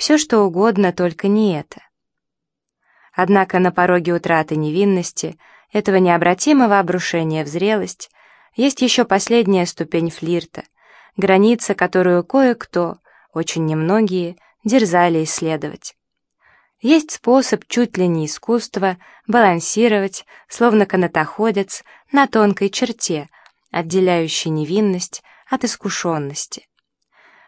Все что угодно, только не это. Однако на пороге утраты невинности, этого необратимого обрушения в зрелость, есть еще последняя ступень флирта, граница, которую кое-кто, очень немногие, дерзали исследовать. Есть способ чуть ли не искусства балансировать, словно канатоходец, на тонкой черте, отделяющей невинность от искушенности.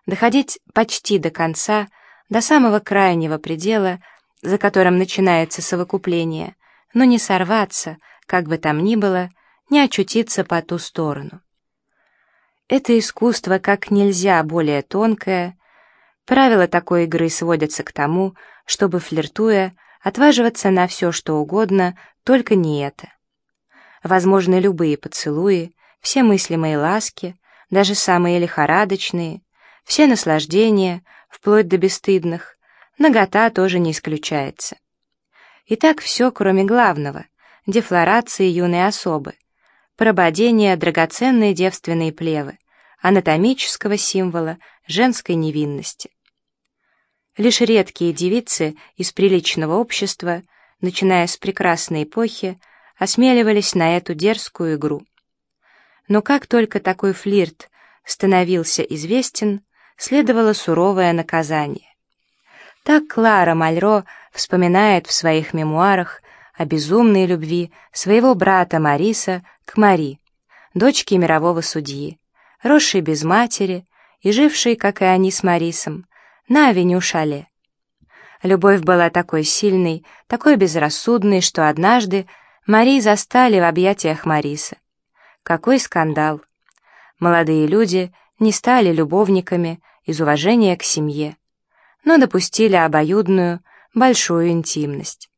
Доходить почти до конца, до самого крайнего предела, за которым начинается совокупление, но не сорваться, как бы там ни было, не очутиться по ту сторону. Это искусство как нельзя более тонкое, правила такой игры сводятся к тому, чтобы, флиртуя, отваживаться на все, что угодно, только не это. Возможны любые поцелуи, все мыслимые ласки, даже самые лихорадочные, все наслаждения, вплоть до бесстыдных, нагота тоже не исключается. И так все, кроме главного — дефлорации юной особы, прободения драгоценной девственной плевы, анатомического символа женской невинности. Лишь редкие девицы из приличного общества, начиная с прекрасной эпохи, осмеливались на эту дерзкую игру. Но как только такой флирт становился известен, следовало суровое наказание. Так Клара Мальро вспоминает в своих мемуарах о безумной любви своего брата Мариса к Мари, дочке мирового судьи, росшей без матери и жившей, как и они с Марисом, на авеню Шале. Любовь была такой сильной, такой безрассудной, что однажды Мари застали в объятиях Мариса. Какой скандал! Молодые люди не стали любовниками из уважения к семье, но допустили обоюдную, большую интимность.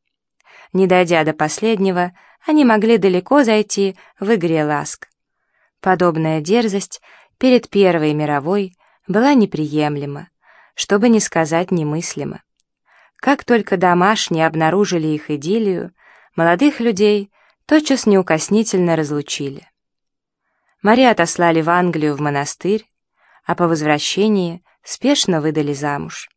Не дойдя до последнего, они могли далеко зайти в игре ласк. Подобная дерзость перед Первой мировой была неприемлема, чтобы не сказать немыслимо. Как только домашние обнаружили их идиллию, молодых людей тотчас неукоснительно разлучили. Марию отослали в Англию в монастырь, а по возвращении спешно выдали замуж.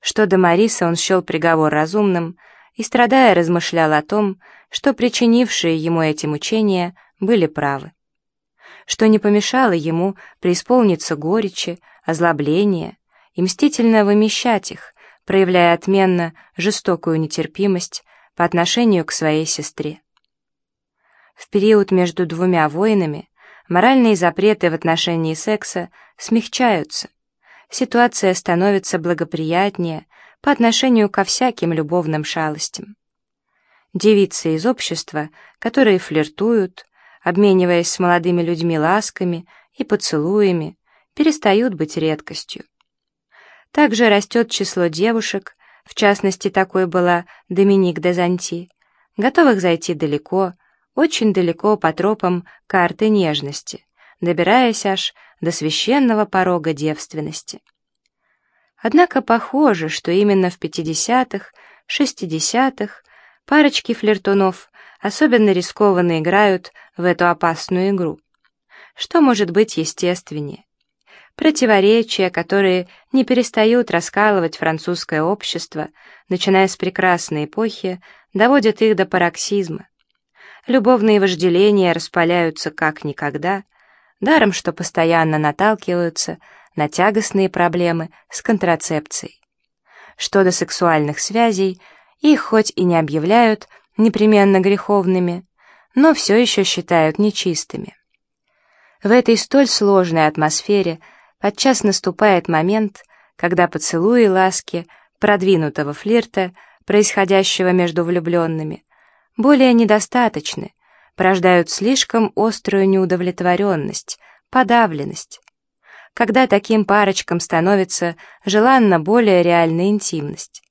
Что до Мариса он счел приговор разумным и, страдая, размышлял о том, что причинившие ему эти мучения были правы. Что не помешало ему преисполниться горечи, озлобления и мстительно вымещать их, проявляя отменно жестокую нетерпимость по отношению к своей сестре. В период между двумя войнами моральные запреты в отношении секса смягчаются, ситуация становится благоприятнее по отношению ко всяким любовным шалостям. Девицы из общества, которые флиртуют, обмениваясь с молодыми людьми ласками и поцелуями, перестают быть редкостью. Также растет число девушек, в частности, такой была Доминик де Занти, готовых зайти далеко, очень далеко по тропам карты нежности, добираясь аж до священного порога девственности. Однако похоже, что именно в 50-х, 60-х парочки флиртунов особенно рискованно играют в эту опасную игру. Что может быть естественнее? Противоречия, которые не перестают раскалывать французское общество, начиная с прекрасной эпохи, доводят их до пароксизма. Любовные вожделения распаляются как никогда, даром что постоянно наталкиваются на тягостные проблемы с контрацепцией. Что до сексуальных связей, их хоть и не объявляют непременно греховными, но все еще считают нечистыми. В этой столь сложной атмосфере подчас наступает момент, когда поцелуи и ласки продвинутого флирта, происходящего между влюбленными, более недостаточны, порождают слишком острую неудовлетворенность, подавленность. Когда таким парочкам становится желанна более реальная интимность.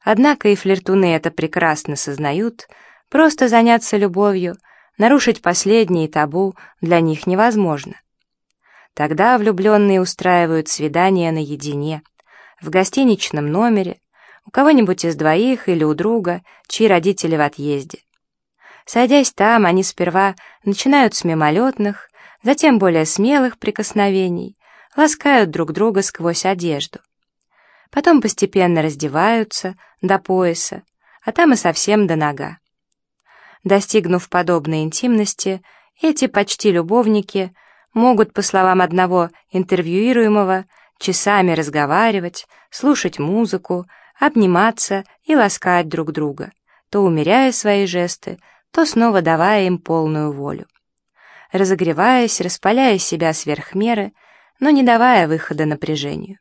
Однако и флиртуны это прекрасно сознают, просто заняться любовью, нарушить последние табу для них невозможно. Тогда влюбленные устраивают свидания наедине, в гостиничном номере, у кого-нибудь из двоих или у друга, чьи родители в отъезде. Садясь там, они сперва начинают с мимолетных, затем более смелых прикосновений, ласкают друг друга сквозь одежду. потом постепенно раздеваются до пояса, а там и совсем до нога. Достигнув подобной интимности, эти почти любовники могут, по словам одного интервьюируемого, часами разговаривать, слушать музыку, обниматься и ласкать друг друга, то умеряя свои жесты, то снова давая им полную волю. Разогреваясь, распаляя себя сверх меры, но не давая выхода напряжению.